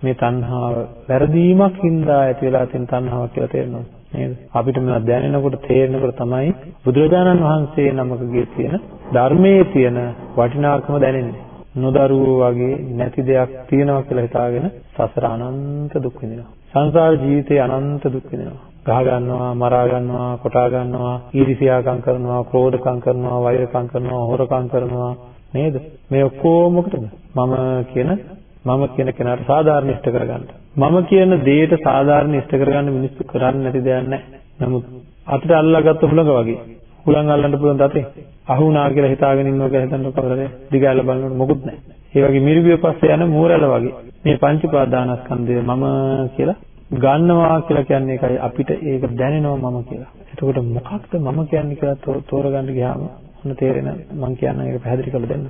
මේ තණ්හාව වැරදීමක් හින්දා ඇති වෙලා තියෙන තණ්හාවක් කියලා තේරෙනවද? නේද? අපිට මේවා දැනෙනකොට තේරෙනකොට තමයි බුදුරජාණන් වහන්සේ නමකගේ තියෙන ධර්මයේ තියෙන වටිනාකම දැනෙන්නේ. නොදරුවෝ වගේ නැති දෙයක් තියෙනවා කියලා හිතාගෙන සසර අනන්ත දුක් විඳිනවා. සංසාර ජීවිතේ අනන්ත දුක් විඳිනවා. ගහ ගන්නවා, මරා ගන්නවා, කොටා ගන්නවා, ඊර්ෂියාකම් කරනවා, ක්‍රෝධකම් කරනවා, වෛරකම් කරනවා, හොරකම් කරනවා නේද? මේ ඔක්කොම මොකටද? මම කියන මම කියන කෙනාට සාධාරණ ඉෂ්ට කරගන්න. මම කියන දෙයට සාධාරණ ඉෂ්ට කරගන්න මිනිස්සු කරන්නේ නැති දෙයක් නැහැ. නමුත් අතට අල්ලාගත්ත හුළඟ වගේ. හුළඟ අල්ලන්න පුළුවන් තතේ. අහුණා කියලා හිතාගෙන ඉන්නවා කියලා හිතන්න කවුරුද? දිගාල බලනකොට මොකුත් නැහැ. ඒ වගේ මිරිගිය පස්සේ යන මෝරැළ වගේ. මේ පංච පාදානස්කන්ධය මම කියලා ගන්නවා කියලා කියන්නේ ඒකයි අපිට ඒක දැනෙනවා මම කියලා. එතකොට මොකක්ද මම කියන්නේ කියලා තෝරගන්න ගියාම ඔන්න තේරෙන මම කියන්න ඒක පැහැදිලි කරලා දෙන්න.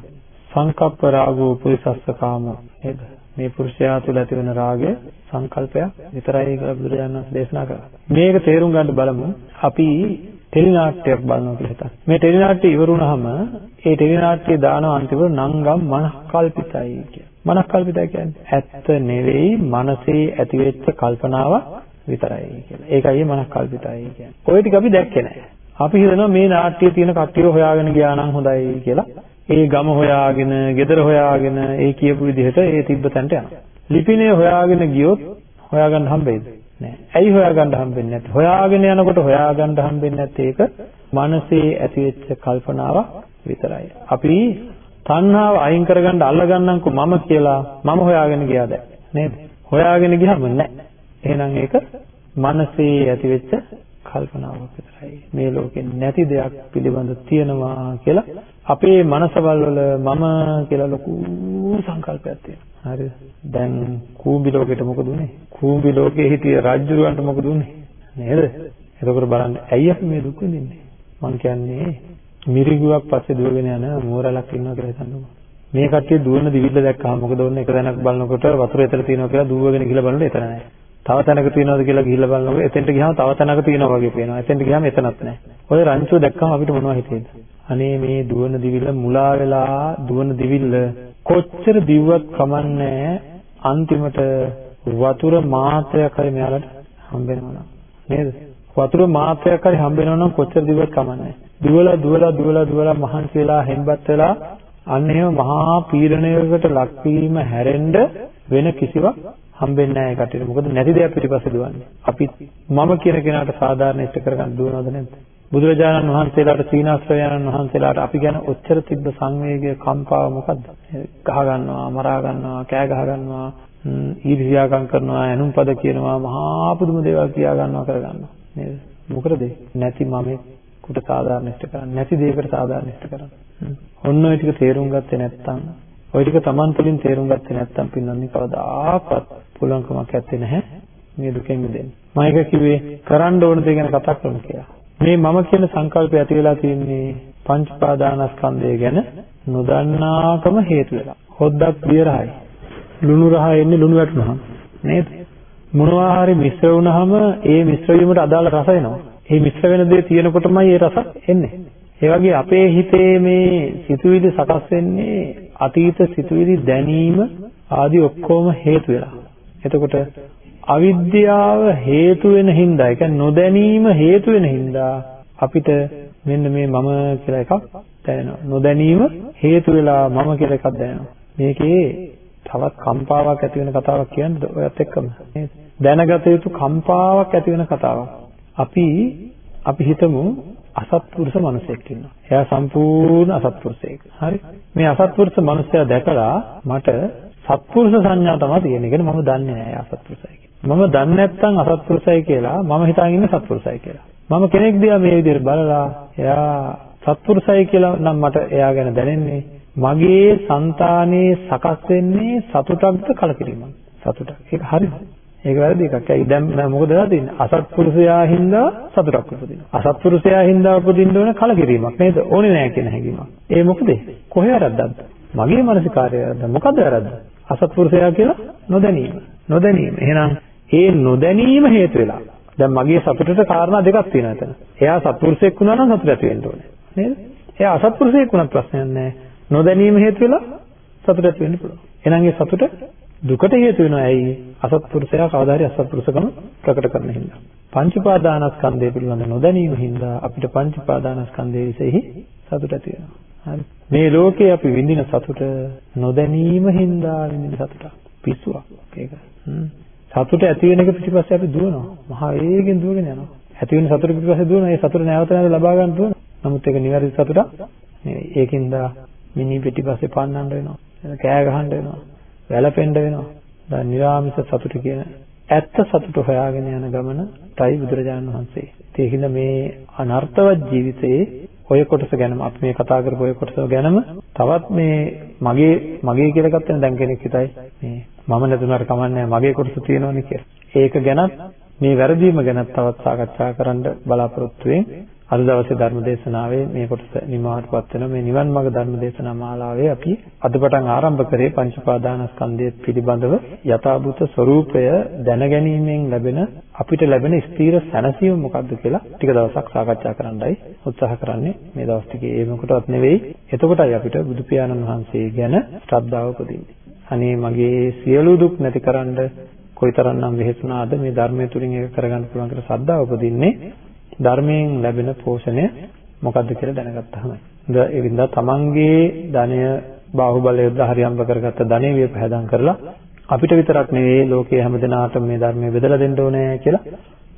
සංකප්ප රාගෝ පුරිසස්ස කාම නේද? මේ පුරුෂයා තුළ ඇති වෙන රාගය සංකල්පයක් විතරයි කියලා බුදුරජාණන් වහන්සේ දේශනා කළා. මේක තේරුම් ගන්න බලමු. අපි ටෙලිනාට්‍යයක් බලනවා කියලා හිතන්න. මේ ටෙලිනාට්‍ය ඉවර වුණාම ඒ ටෙලිනාට්‍ය දාන අන්තිමට නංගම් මනස්කල්පිතයි කියන. මනස්කල්පිතයි කියන්නේ ඇත්ත නෙවෙයි මනසේ ඇතිවෙච්ච කල්පනාවක් විතරයි කියලා. ඒකයි මනස්කල්පිතයි කියන්නේ. ඔය ටික අපි දැක්කේ නැහැ. අපි හිතනවා මේ නාට්‍යයේ තියෙන කට්ටිය හොයාගෙන ගියා නම් හොඳයි කියලා. ඒ ගම හොයාගෙන, ගෙදර හොයාගෙන ඒ කියපු විදිහට ඒ තිබ්බ තැනට යනවා. ලිපිනේ හොයාගෙන ගියොත් හොයාගන්න හම්බෙයිද? නෑ. ඇයි හොයාගන්න හම්බෙන්නේ නැත්තේ? හොයාගෙන යනකොට හොයාගන්න හම්බෙන්නේ නැත්තේ ඒක මනසේ ඇතිවෙච්ච කල්පනාවක් විතරයි. අපි තණ්හාව අයින් කරගන්න අල්ලගන්නම්කෝ මම කියලා මම හොයාගෙන ගියාද නේද? හොයාගෙන ගියාම නෑ. එහෙනම් ඒක මනසේ ඇතිවෙච්ච කල්පනාවක් විතරයි. මේ ලෝකේ නැති දෙයක් පිළිබඳ තියනවා කියලා අපේ මනසවල වල මම කියලා ලොකු සංකල්පයක් තියෙනවා. හරිද? දැන් කූඹි ලෝකෙට මොකද උනේ? කූඹි ලෝකේ හිටිය රජුරවන්ට මොකද උනේ? නේද? එතකොට බලන්න ඇයි අපි මේ දුක් විඳින්නේ? මං කියන්නේ මිරිගුවක් පස්සේ දුවගෙන යන මෝරලක් ඉන්නවා කියලා හිතන්නකෝ. මේ කට්ටිය දුවන දිවිල්ල දැක්කම මොකද වෙන්නේ? එක තැනක් බලනකොට වතුර එතන තියෙනවා කියලා දුවගෙන ගිහලා බලනකොට එතන නැහැ. තව තැනක තියෙනවද කියලා ගිහිල්ලා බලනකොට එතෙන්ට ගියාම තව තැනක තියෙනවා වගේ පේනවා. එතෙන්ට ගියාම එතනත් නැහැ. ඔය රංචුව දැක්කම අපිට මොනවද හිතෙන්නේ? අනේ මේ දුවන දිවිල්ල මුලා වෙලා දුවන දිවිල්ල කොච්චර දිව්වත් කමන්නේ අන්තිමට වතුර මාත්‍රයක් හරි මෙයාලට හම්බ වෙනවා නේද? වතුර මාත්‍රයක් හරි හම්බ වෙනවා නම් කොච්චර දිව්වත් කමන්නේ දුවලා දුවලා දුවලා දුවලා මහන්සි වෙලා හෙම්බත් වෙලා අන්න එහෙම මහා පීඩනයකට ලක්වීම හැරෙන්න වෙන කිසිවක් හම්බෙන්නේ නැහැ ඒ කටියට. මොකද නැති දෙයක් පිටිපස්සේ දුවන්නේ. අපි මම කියන කෙනාට සාධාරණ ඉෂ්ට කරගන්න දුවනවද නැද්ද? බුදුරජාණන් වහන්සේලාට සීනාශ්‍රයයන්න් වහන්සේලාට අපි ගැන ඔච්චර තිබ්බ සංවේගය කම්පාව මොකද්ද? ගහ ගන්නවා, මරා ගන්නවා, කෑ ගහ ගන්නවා, ඊර්ෂ්‍යාකම් කරනවා, ඇනුම්පද කියනවා, මහා පුදුම දේවල් කියා ගන්නවා කර ගන්නවා. නේද? මොකද නැති මමෙක් කුට සාධාරණ ඉෂ්ට කරන්නේ නැති දෙයකට සාධාරණ ඉෂ්ට කරන්නේ. ඔන්න ඔය ටික තේරුම් ගත්තේ නැත්නම් ඔය ටික Taman තුලින් තේරුම් ගත්තේ නැත්නම් පින්නන්නේ කවදාකවත් පුළුවන්කමක් නැත්තේ නැහැ මේ දුකෙන් මිදෙන්න. මම එක කිව්වේ කරන්න ඕන දේ ගැන කතා කරමු කියලා. මේ මම කියන සංකල්පය ඇති වෙලා තියෙන්නේ පංච පාදානස්කන්ධය ගැන නොදන්නාකම හේතු වෙලා. හොද්දක් බියරහයි. ලුණු රහ එන්නේ ලුණු වැටුනහම නේද? මොනවා හරි මිශ්‍ර වුණාම ඒ මිශ්‍ර වීමට අදාළ රස එනවා. ඒ මිශ්‍ර වෙන දේ තියෙනකොටමයි ඒ රස එන්නේ. ඒ වගේ අපේ හිතේ මේ සිතුවිලි සකස් වෙන්නේ අතීත සිතුවිලි දැනීම ආදී ඔක්කොම හේතු වෙලා. එතකොට අවිද්‍යාව හේතු වෙන හින්දා, ඒ කියන්නේ නොදැනීම හේතු වෙන හින්දා අපිට මෙන්න මේ මම කියලා එකක් දැනෙනවා. නොදැනීම හේතු වෙලා මම කියලා එකක් දැනෙනවා. මේකේ තවත් කම්පාවක් ඇති වෙන කතාවක් කියන්නද ඔයත් එක්කම නේද? දැනගත යුතු කම්පාවක් ඇති වෙන කතාවක්. අපි අපි හිතමු අසත්පුරුෂ මිනිසෙක් ඉන්නවා. එයා සම්පූර්ණ අසත්පුරුෂයෙක්. හරි? මේ අසත්පුරුෂ මිනිසයා දැකලා මට සත්පුරුෂ සංඥා තමයි තියෙන්නේ. ඒ කියන්නේ මම දන්නේ නැහැ අසත්පුරුෂයි කියලා. මම දන්නේ නැත්නම් අසත්පුරුෂයි කියලා මම හිතාගෙන ඉන්නේ සත්පුරුෂයි කියලා. මම කෙනෙක් දිහා මේ විදිහට බලලා එයා සත්පුරුෂයි කියලා නම් මට එයා ගැන දැනෙන්නේ මගේ సంతානේ සකස් වෙන්නේ සතුටක්ද කලකිරීමක්ද? සතුටක්. ඒක හරිද? ඒක වැරදි එකක්. ඇයි දැන් මොකද වෙලා තියෙන්නේ? අසත්පුරුෂයා හින්දා සතුටක් උපදිනවා. අසත්පුරුෂයා හින්දා උපදින්න ඕන කලකිරීමක් නේද? ඕනේ නැහැ කියන හැඟීමක්. ඒ මොකද? කොහේ වැරද්දක්ද? මගේ මානසිකාරයද? මොකද වැරද්ද? අසත්පුරුෂයා කියලා නොදැනීම. නොදැනීම. එහෙනම් ඒ නොදැනීම හේතු වෙලා. දැන් මගේ සතුටට කාරණා දෙකක් තියෙනවා එතන. එයා සත්පුරුෂයෙක් වුණා නම් සතුට ඇති වෙන්න ඕනේ. නේද? එයා අසත්පුරුෂයෙක් වුණත් ප්‍රශ්නයක් නැහැ. නොදැනීම හේතු වෙලා සතුට ඇති වෙන්න පුළුවන්. එහෙනම් ඒ සතුට දුකට හේතු වෙනවා ඇයි? අසත්පුරුෂයා කවදා හරි අසත්පුරුෂකම ප්‍රකට කරන හින්දා. පංච උපාදානස්කන්ධය පිළිබඳ නොදැනීම හින්දා අපිට පංච උපාදානස්කන්ධයේ විශේෂයි සතුට ඇති වෙනවා. හරි. මේ ලෝකේ අපි විඳින සතුට නොදැනීම හින්දා විඳින සතුට. පිස්සුවක් ඒක. සතුට ඇති වෙන එක පිටිපස්සේ අපි දුවනවා. මහා වේගෙන් දුවගෙන යනවා. ඇති වෙන සතුට පිටිපස්සේ දුවනවා. ඒ සතුට නැවත නැවත ලබා ගන්න දුවනවා. නමුත් ඒක නිවැරදි සතුටක් නෙවෙයි. ඒකින්ද මිනි පිටිපස්සේ පන්නන්න වෙනවා. කෑ ගහන්න වෙනවා. වැළපෙන්න වෙනවා. දැන් නිර්ාමිෂ සතුට කියන ඇත්ත සතුට හොයාගෙන යන ගමනටයි බුදුරජාණන් වහන්සේ. ඒකින්ද මේ අනර්ථවත් ජීවිතයේ ඔය කොටස ගැනම අපි මේ කතා කරපු ඔය කොටස ගැනම තවත් මේ මගේ මගේ කියලා ගත්තම දැන් කෙනෙක් හිතයි මේ මම නැතුණාට කමන්නේ මගේ කොටස තියෙනවනේ කියලා. ඒක ගැනත් මේ වැරදීම ගැනත් තවත් සාකච්ඡා කරන්න බලාපොරොත්තු වෙමින් අද දවසේ ධර්ම දේශනාවේ මේ කොටස නිමාවටපත් වෙන මේ නිවන් මාර්ග ධර්ම දේශනා මාලාවේ අපි අද පටන් ආරම්භ කරේ පංච පාදානස්කන්ධය පිළිබඳව යථාභූත ස්වરૂපය දැනගැනීමෙන් ලැබෙන අපිට ලැබෙන ස්ථීර සැනසීම මොකක්ද කියලා ටික දවසක් සාකච්ඡා කරන්නයි උත්සාහ කරන්නේ. මේ දවස් ටිකේ ඒ මොකටවත් නෙවෙයි. එතකොටයි අපිට බුදු පියාණන් වහන්සේ ගැන ශ්‍රද්ධාව උපදින්නේ. අනේ මගේ සියලු දුක් නැතිකරන්න කොයිතරම්නම් වෙහෙසුණාද මේ ධර්මය තුලින් ඒක කරගන්න පුළුවන් කියලා ශ්‍රද්ධාව උපදින්නේ. ධර්මයෙන් ලැබෙන පෝෂණය මොකද්ද කියලා දැනගත්තාම. ඒ වින්දා තමන්ගේ ධනය බාහුවලය යොදලා හරි හම්බ කරගත්ත ධනෙ විපහදම් කරලා අපිට විතරක් නෙවෙයි ලෝකයේ හැමදෙනාටම මේ ධර්මය බෙදලා දෙන්න ඕනේ කියලා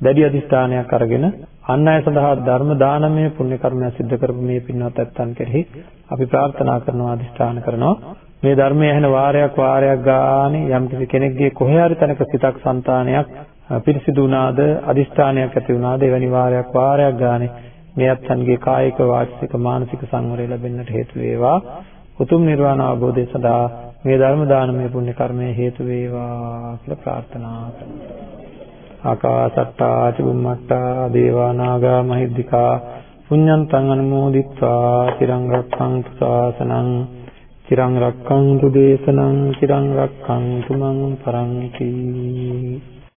දැඩි අදිස්ථානයක් අරගෙන අන් අය සඳහා ධර්ම දානමය පුණ්‍ය කර්මයක් සිද්ධ කරපු මේ පින්වත් ඇත්තන් කෙරෙහි අපි ප්‍රාර්ථනා කරනවා අදිස්ථාන කරනවා මේ ධර්මය ඇහෙන වාරයක් වාරයක් ගානේ යම් කෙනෙක්ගේ කොහේ හරි තැනක සිතක් సంతානයක් පිරිසිදු වුණාද අදිස්ථානයක් ඇති වුණාද එවැනි වාරයක් වාරයක් ගානේ මේ අත්යන්ගේ කායික වාචික මානසික සංවරය ලැබෙන්නට හේතු වේවා. උතුම් නිර්වාණ අවබෝධය සඳහා මේ ධර්ම දානමය පුණ්‍ය කර්මය හේතු වේවා කියලා ප්‍රාර්ථනා කරනවා. ආකාසට්ටා චුම්මට්ටා දේවා නාග මහිද්దికා පුඤ්ඤන්තං අනුමෝදිත්වා තිරං රක්ඛන්තු ශාසනං තිරං රක්ඛන්තු දේශනං තිරං රක්ඛන්තු මං පරන්ති।